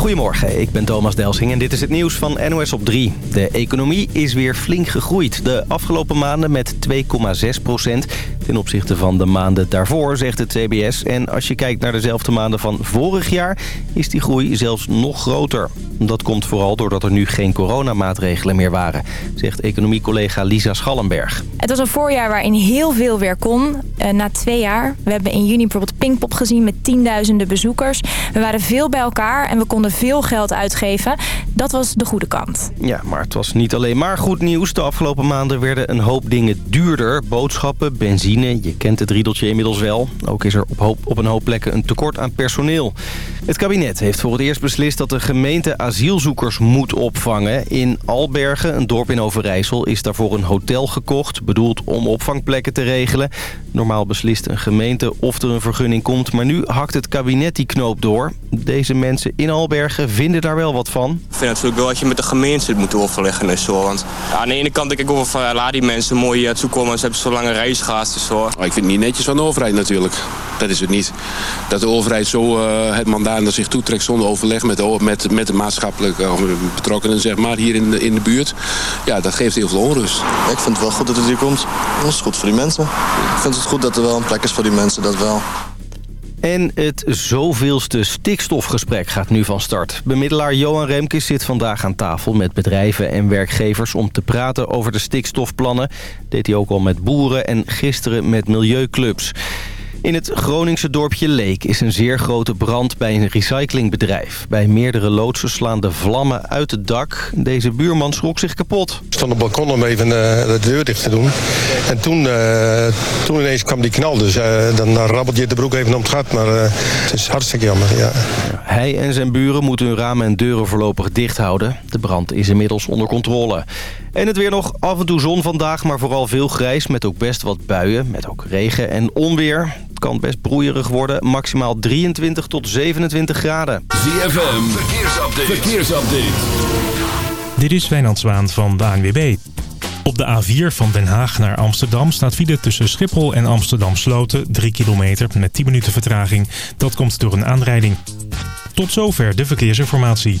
Goedemorgen, ik ben Thomas Delsing en dit is het nieuws van NOS op 3. De economie is weer flink gegroeid. De afgelopen maanden met 2,6 procent ten opzichte van de maanden daarvoor, zegt het CBS. En als je kijkt naar dezelfde maanden van vorig jaar, is die groei zelfs nog groter. Dat komt vooral doordat er nu geen coronamaatregelen meer waren, zegt economiecollega Lisa Schallenberg. Het was een voorjaar waarin heel veel weer kon, uh, na twee jaar. We hebben in juni bijvoorbeeld Pinkpop gezien met tienduizenden bezoekers. We waren veel bij elkaar en we konden veel geld uitgeven. Dat was de goede kant. Ja, maar het was niet alleen maar goed nieuws. De afgelopen maanden werden een hoop dingen duurder. Boodschappen, benzine, je kent het riedeltje inmiddels wel. Ook is er op, op een hoop plekken een tekort aan personeel. Het kabinet heeft voor het eerst beslist dat de gemeente asielzoekers moet opvangen. In Albergen, een dorp in Overijssel, is daarvoor een hotel gekocht... bedoeld om opvangplekken te regelen. Normaal beslist een gemeente of er een vergunning komt... maar nu hakt het kabinet die knoop door. Deze mensen in Albergen vinden daar wel wat van. Ik vind natuurlijk wel dat je met de gemeente moet overleggen en zo. Want aan de ene kant denk ik over van, laat die mensen mooi uh, toekomen... ze hebben zo lange reis gehad. Zo. Ik vind het niet netjes van de overheid natuurlijk. Dat is het niet. Dat de overheid zo uh, het mandaat naar zich toetrekt zonder overleg met de, met, met de maatschappelijke betrokkenen zeg maar, hier in de, in de buurt. Ja, dat geeft heel veel onrust. ik vind het wel goed dat het hier komt. Dat is goed voor die mensen. Ik vind het goed dat er wel een plek is voor die mensen, dat wel. En het zoveelste stikstofgesprek gaat nu van start. Bemiddelaar Johan Remkes zit vandaag aan tafel met bedrijven en werkgevers... om te praten over de stikstofplannen. Deed hij ook al met boeren en gisteren met milieuclubs. In het Groningse dorpje Leek is een zeer grote brand bij een recyclingbedrijf. Bij meerdere loodsen slaan de vlammen uit het dak. Deze buurman schrok zich kapot. Ik stond op het balkon om even uh, de deur dicht te doen. En toen, uh, toen ineens kwam die knal. Dus uh, dan rabbelt je de broek even om het gat. Maar het is hartstikke jammer, ja. Hij en zijn buren moeten hun ramen en deuren voorlopig dicht houden. De brand is inmiddels onder controle. En het weer nog af en toe zon vandaag, maar vooral veel grijs... met ook best wat buien, met ook regen en onweer. Het kan best broeierig worden, maximaal 23 tot 27 graden. ZFM, verkeersupdate. verkeersupdate. Dit is Wijnand Zwaan van de ANWB. Op de A4 van Den Haag naar Amsterdam staat file tussen Schiphol en Amsterdam Sloten... 3 kilometer met 10 minuten vertraging. Dat komt door een aanrijding. Tot zover de verkeersinformatie.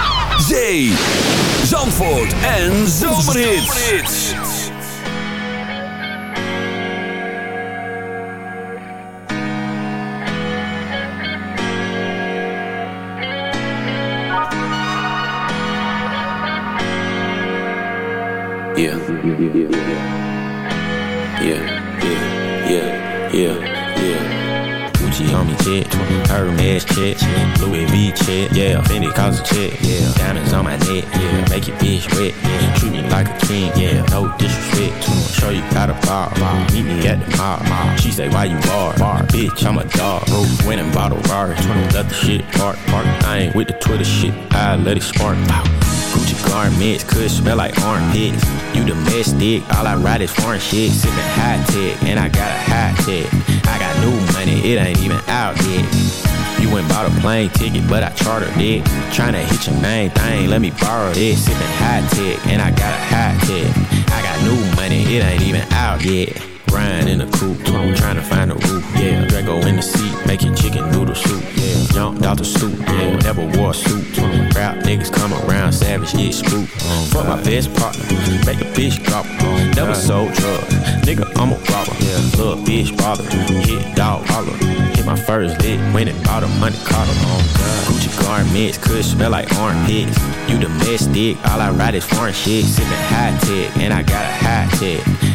check, yeah, diamonds on my neck, yeah, make your bitch wet, yeah, treat me like a king, yeah, no disrespect, show you how to bar, bar, meet me at the mall. She say why you bar, bar, bitch, I'm a dog, bro, bought a Rari, let the shit park, park, I ain't with the Twitter shit, I let it spark, wow. Gucci garments could smell like armpits. You domestic, all I ride is foreign shit. Sippin' high tech, and I got a high tech. I got new money, it ain't even out yet. You went bought a plane ticket, but I chartered it. Tryna hit your main thing, let me borrow this. Sippin' high tech, and I got a high tech. I got new money, it ain't even out yet. Grind in the coupe, I'm trying to find a roof, yeah. Draco in the seat, making chicken noodle soup, yeah. Jumped out the stoop, yeah. Never wore a suit. Rap niggas come around, savage, get spook. Fuck my best partner, make a bitch drop. Never sold drugs, nigga, I'm a robber. Yeah. Little bitch bother, hit dog holler. Hit my first lick, went and bought a money collar. Oh, Gucci garments could smell like armpits. You domestic, all I ride is foreign shit. Sippin' high tech, and I got a high tech.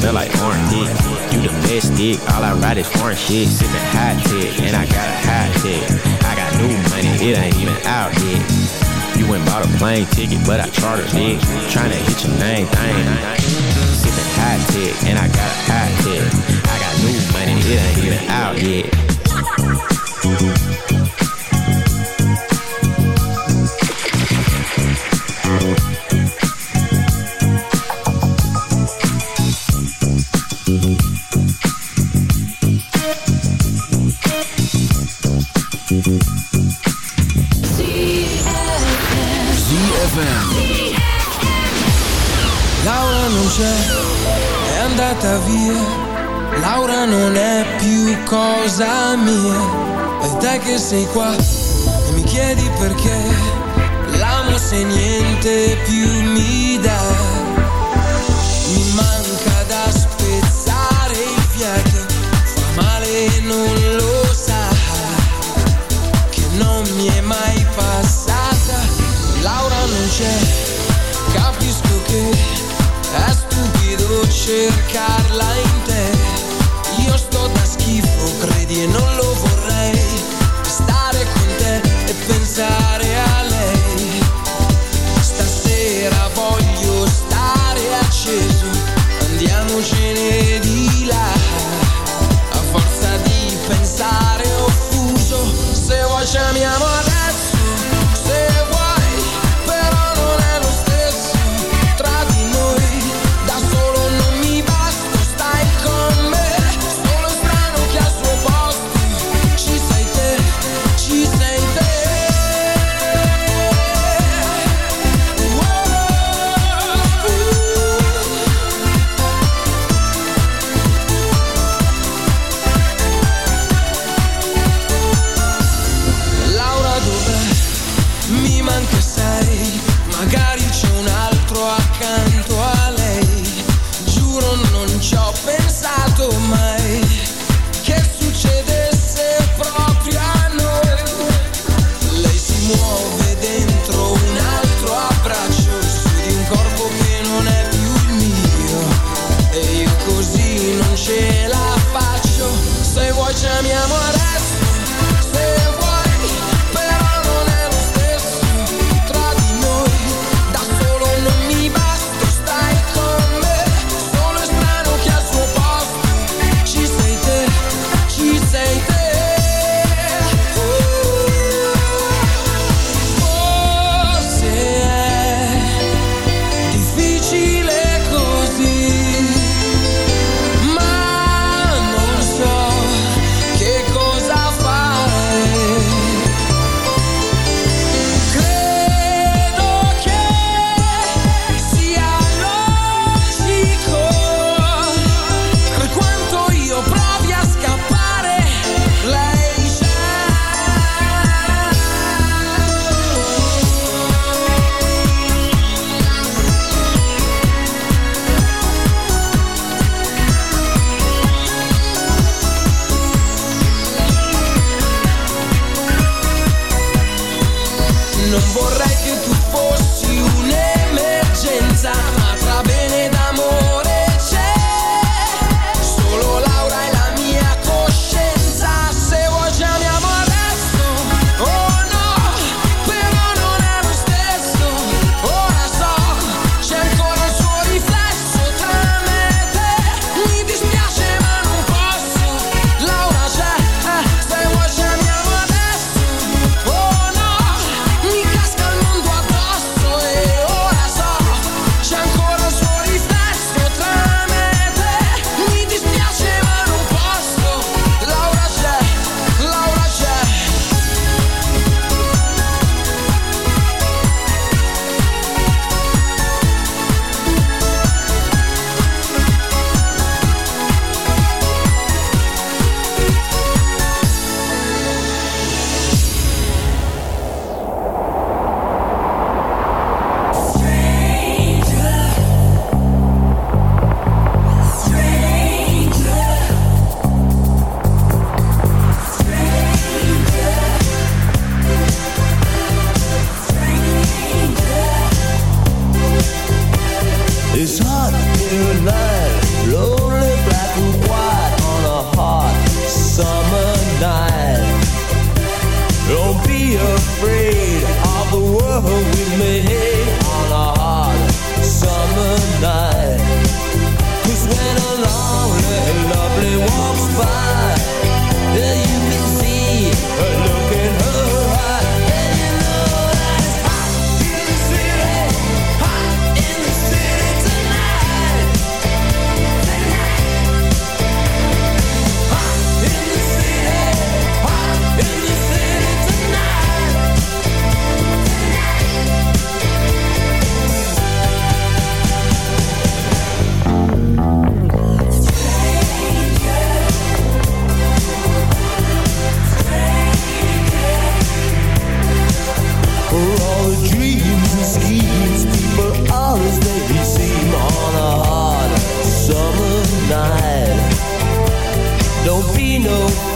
Smell like orange dick. You domestic, all I ride is foreign shit. Sippin' hot tech, and I got a hot tech. I got new money, it ain't even out yet. You went bought a plane ticket, but I chartered it. Tryna hit your name thing. Sippin' high tech, and I got a high tech. I got new money, it ain't even out yet. Cosa mia. E te che sei qua e mi chiedi perché. L'amo se niente più mi dà. Mi manca da spezzare il fiato. Fa male e non lo sa. Che non mi è mai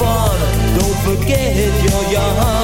fun. Don't forget you're young.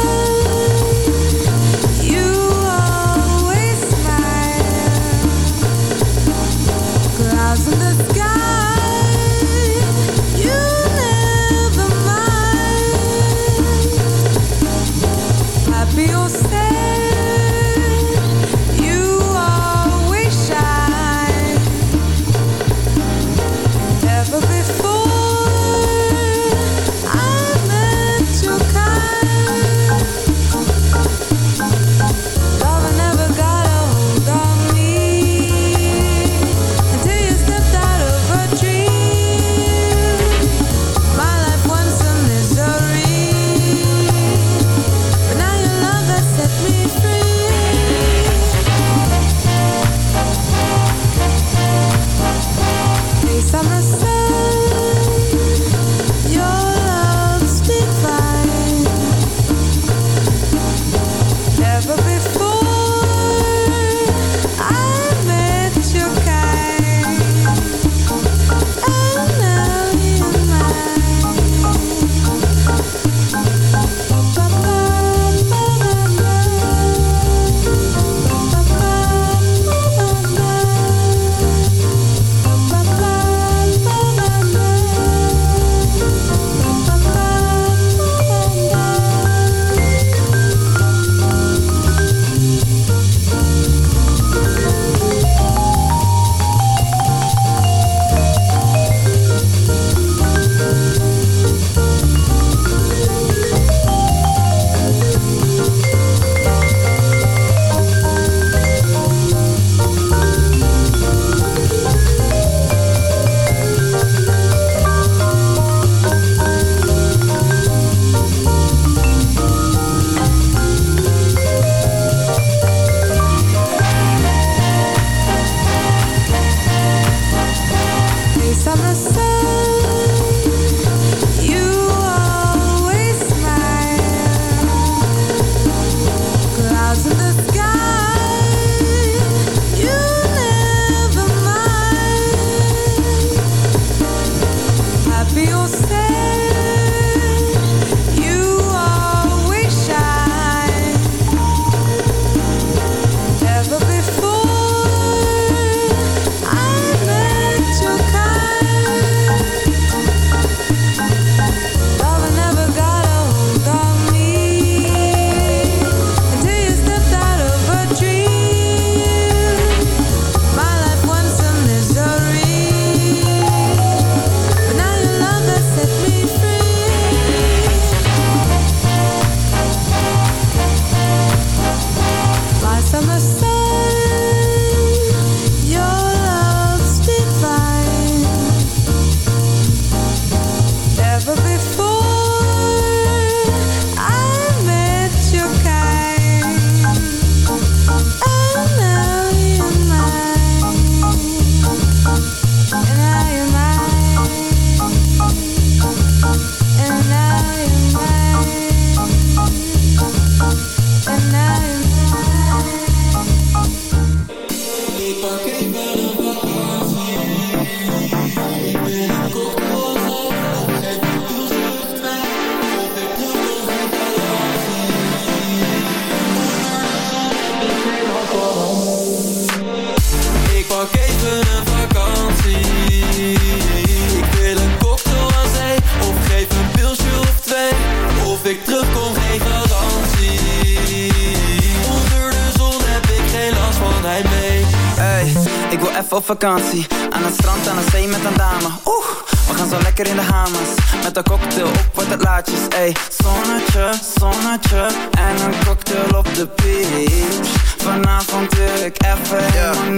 Vakantie. Aan het strand, aan de zee met een dame. Oeh, we gaan zo lekker in de hamers. Met een cocktail op wat het laatjes. Ey, zonnetje, zonnetje. En een cocktail op de beach. Vanavond wil ik even helemaal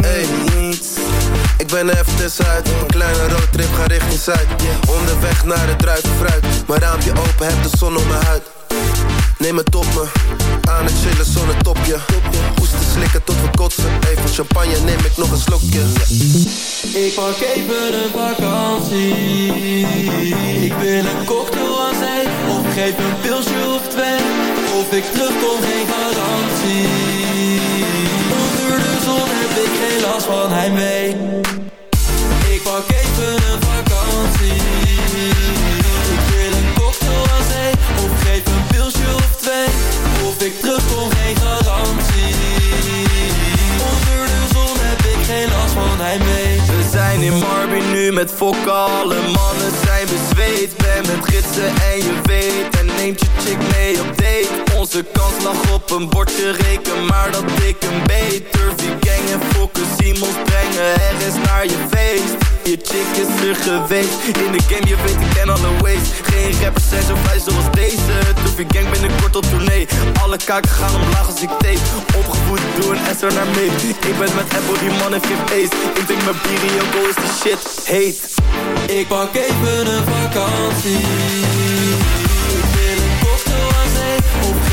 niets. Ik ben er even tussenuit Een kleine roadtrip, ga richting Zuid Onderweg naar het Ik wil een cocktail aan zee. Of geef een pilsje of twee. Of ik terugkom, geen garantie. Onder de zon heb ik geen last van hij fokken Alle mannen zijn bezweet. Ben met gidsen en je weet. En neemt je chick mee op date Onze kans lag op een bordje reken Maar dat ik een beter gang en fokken Simons brengen. Er is naar je feest. Je chick is er geweest. In de game je weet ik ken alle ways. Geen rappers zijn zo vrij zoals deze. Toefie gang binnenkort op tournee. Alle kaken gaan omlaag als ik tape. Opgevoed doe een S er naar mee. Ik ben met Apple die man heeft geen Ik drink mijn bier in Joko is die shit heet. Ik pak even een vakantie. Ik wil een cocktail aan.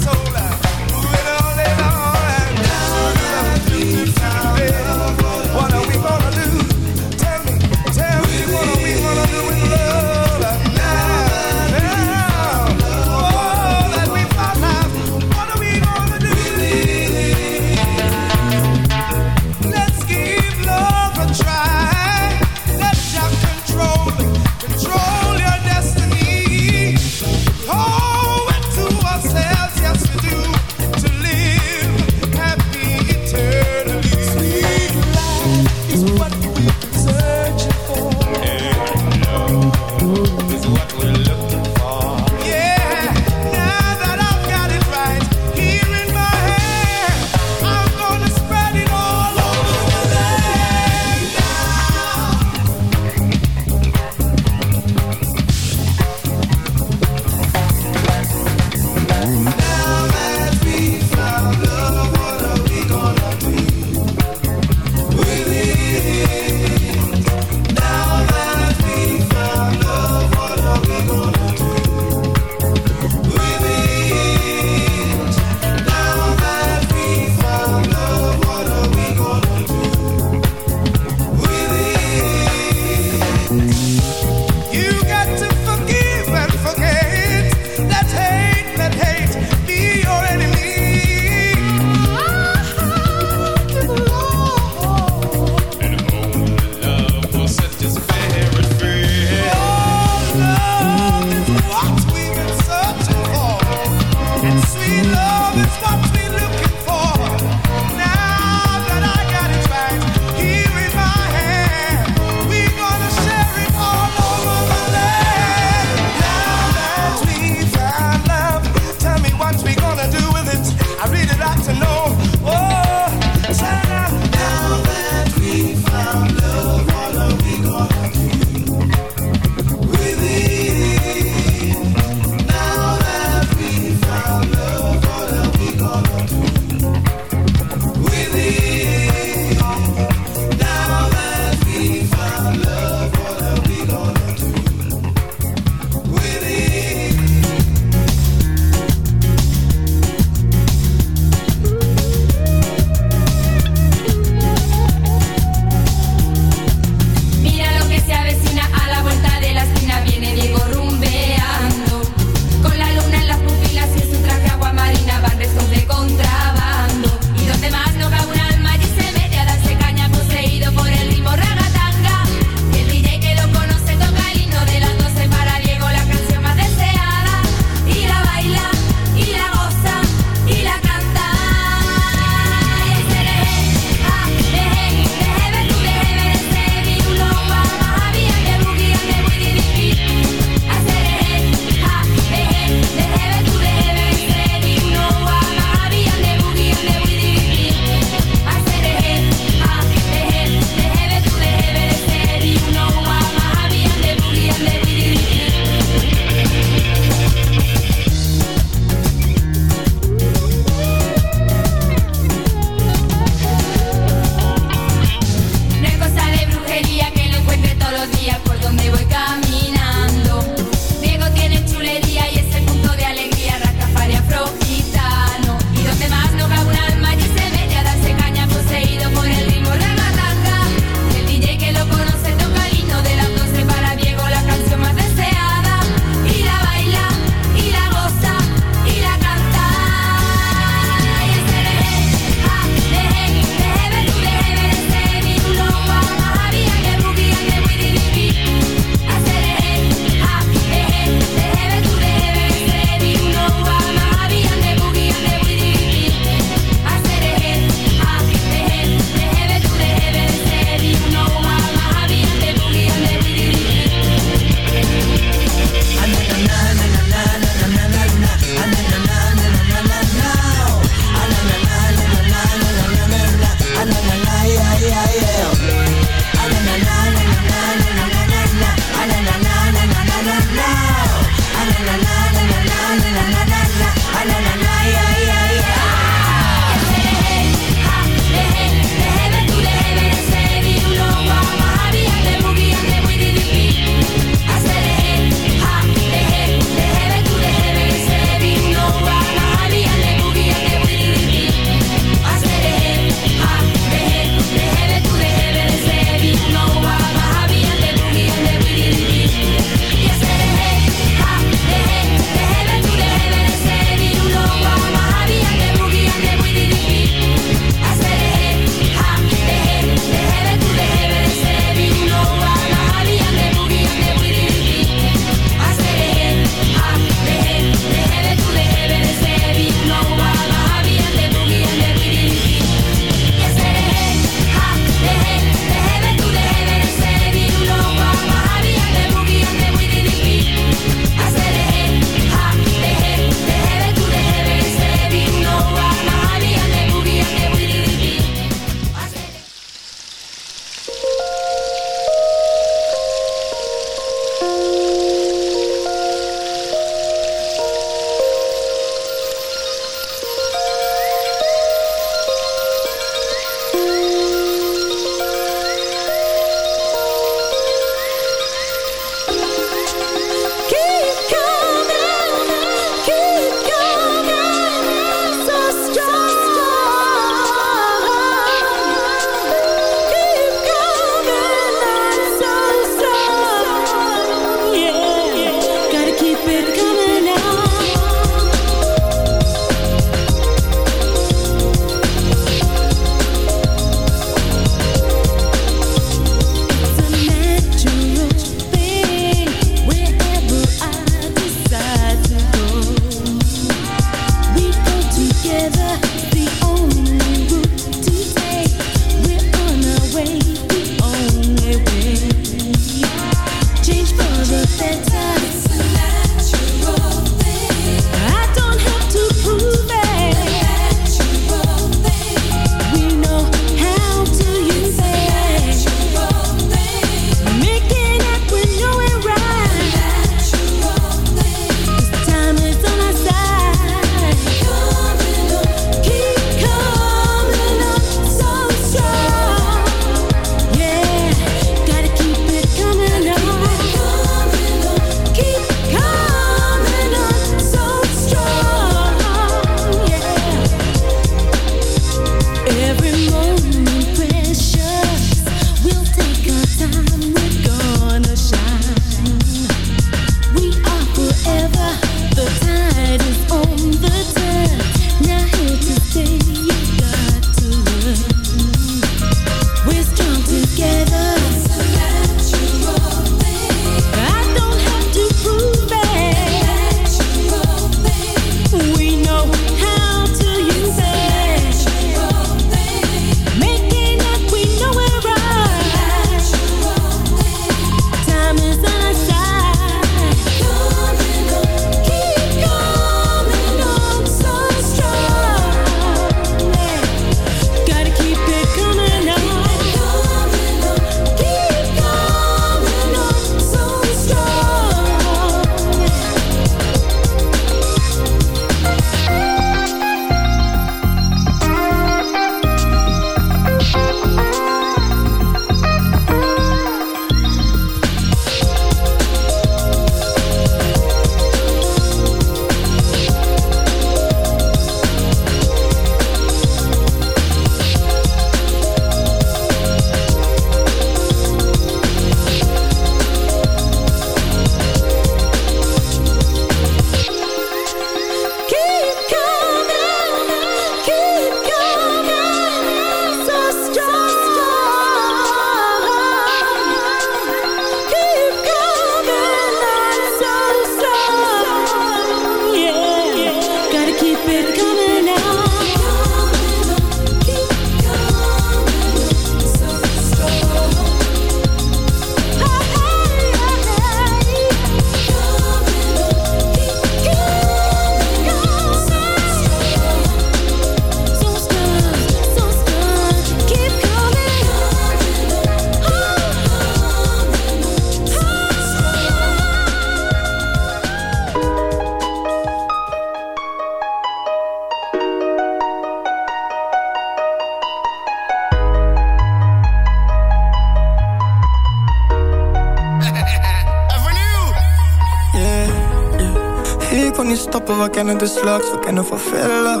De slugs, we kennen van villa.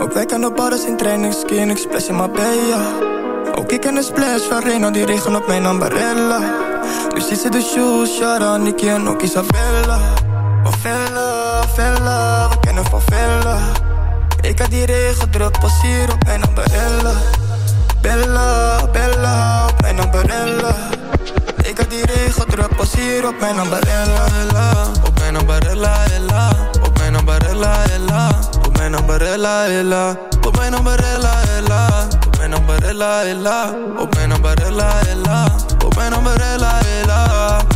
Ook wij kennen badders in training, skiing, ik splash in Marbella. Ook ik ken de splash van Reno, die regen op mijn ambarella. Nu ziet ze de shoes, Shara, Nicky en ook Isabella. Van villa, villa, we kennen van villa. Ik had die regen druk, pas hier op mijn ambarella. Bella, Bella, op mijn ambarella. Ik had die regen druk, pas hier op mijn ambarella. Op mijn ambarella, ella. Mijn ambarella, ella. Op mijn ambarella, ella. Op mijn ambarella, ella. Op mijn ambarella, ella. Op mijn ambarella, ella. Op mijn ambarella, ella.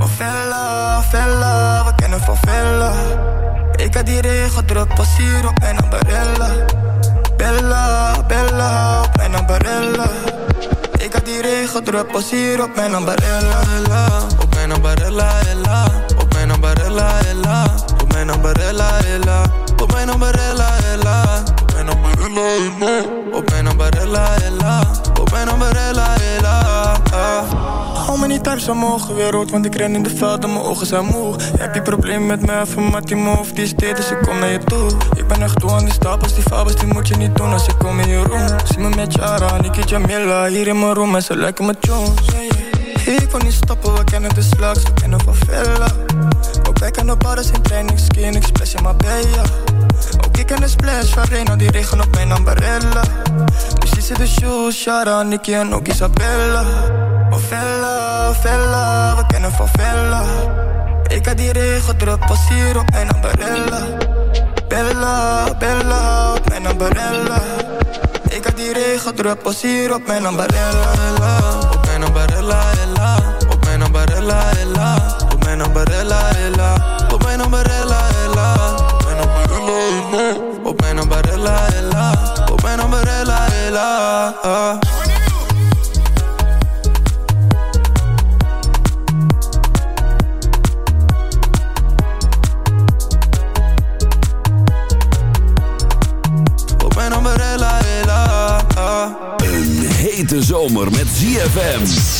Van villa, villa, we kennen van villa. Ik had die regen druk, pas op mijn ambarella. Bella, Bella, op mijn ambarella. Ik had die regen druk, pas hier op mijn ambarella. Op mijn ambarella, ella. Op mijn ambarella, ella. Op mijn ambarella, ella. Op mijn ambarella, ella. Op mijn ambarella, ella. Op mijn ambarella, ella. Op mijn ambarella, ella. Hou me niet thuis, mogen weer rood, want ik ren in de veld en mijn ogen zijn moe. Heb je probleem met mij, maar die die is dit, dus ik kom naar je toe. Ik ben echt toe aan die stapels, die fabels, die moet je niet doen als ik kom in je room. Zie me met Jara, Niki Jamila, hier in mijn room en ze lijken me Jones. Ik kon niet stoppen, we kennen de slugs, we kennen van Villa. Wij kennen badders in training, skiing, ik splash in Marbella. Ook ik ken de splash van Reno, die regen op mijn ambarella. Nu ziet ze de shoes, Shara, Nicky en ook Isabella. Villa, Villa, we kennen van Villa. Ik had die regen druk, pas hier op mijn ambarella. Bella, Bella, op mijn ambarella. Ik had die regen druk, pas hier op mijn ambarella. Op mijn ambarella, ella. Op mijn ambarella, ella. Mijn ambarella, ella. Op mijn ambarella, ella. Op mijn ambarella, ella. Op mijn ambarella, ella. Op mijn ambarella, ella. Hete zomer met ZFM.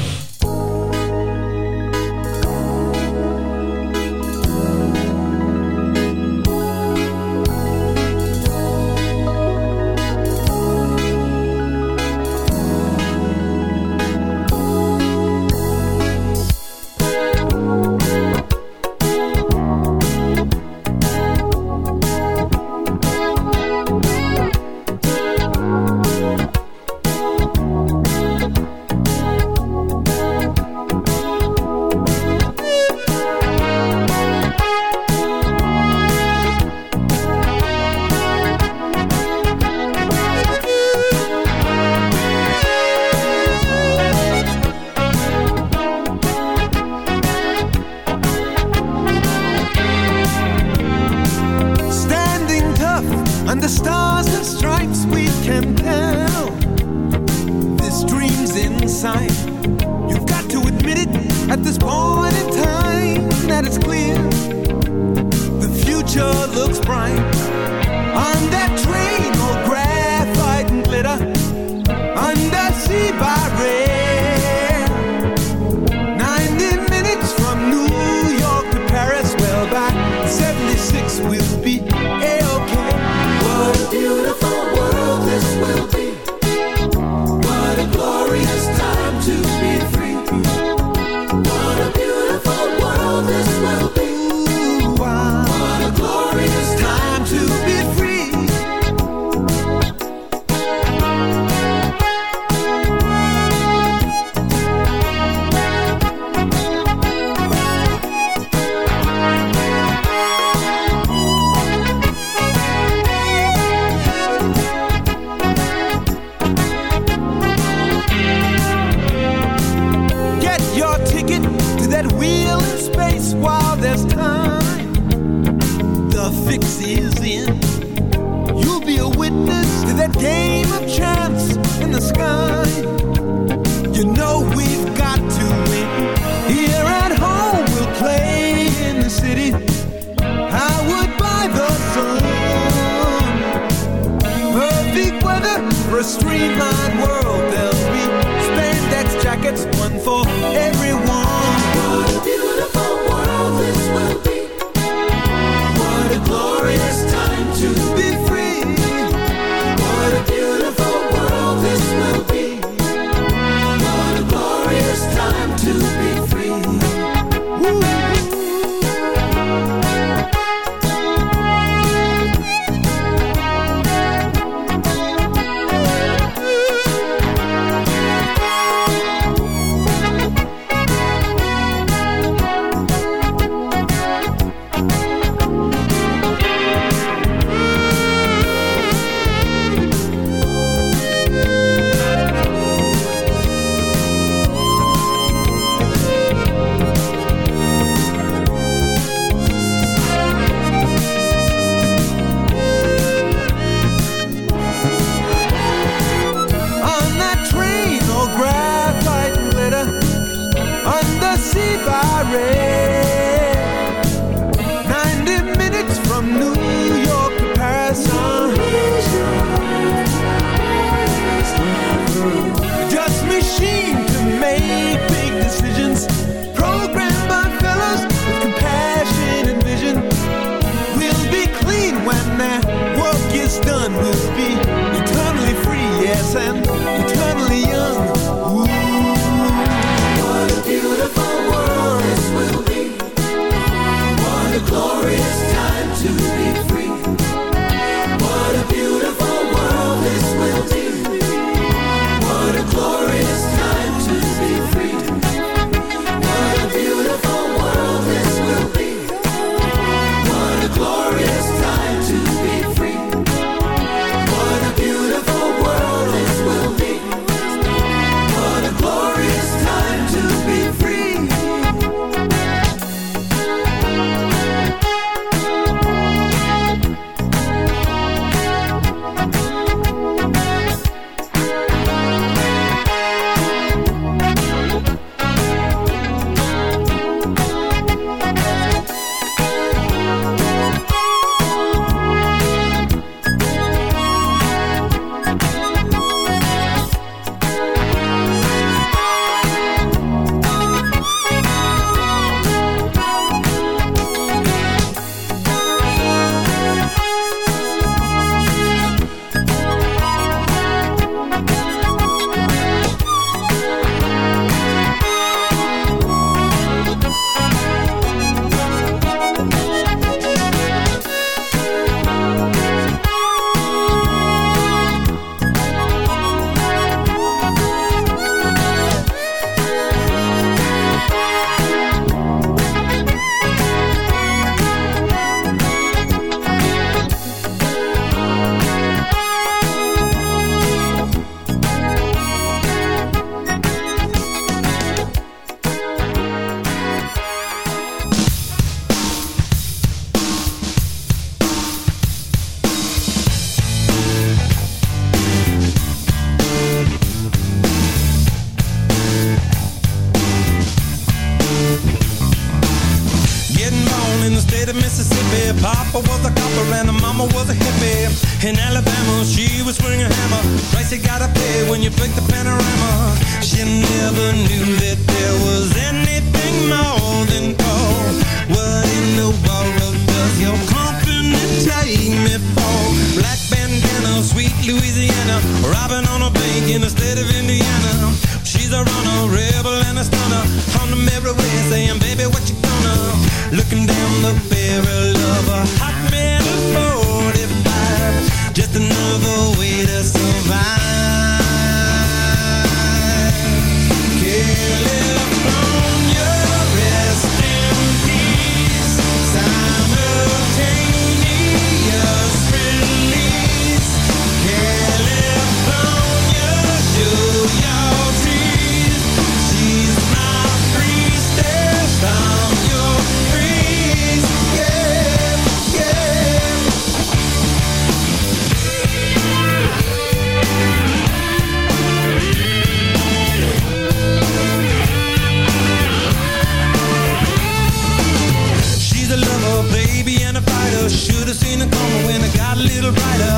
baby and a fighter. Should have seen it coming when I got a little brighter.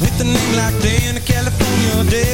With a name like Dan, California day.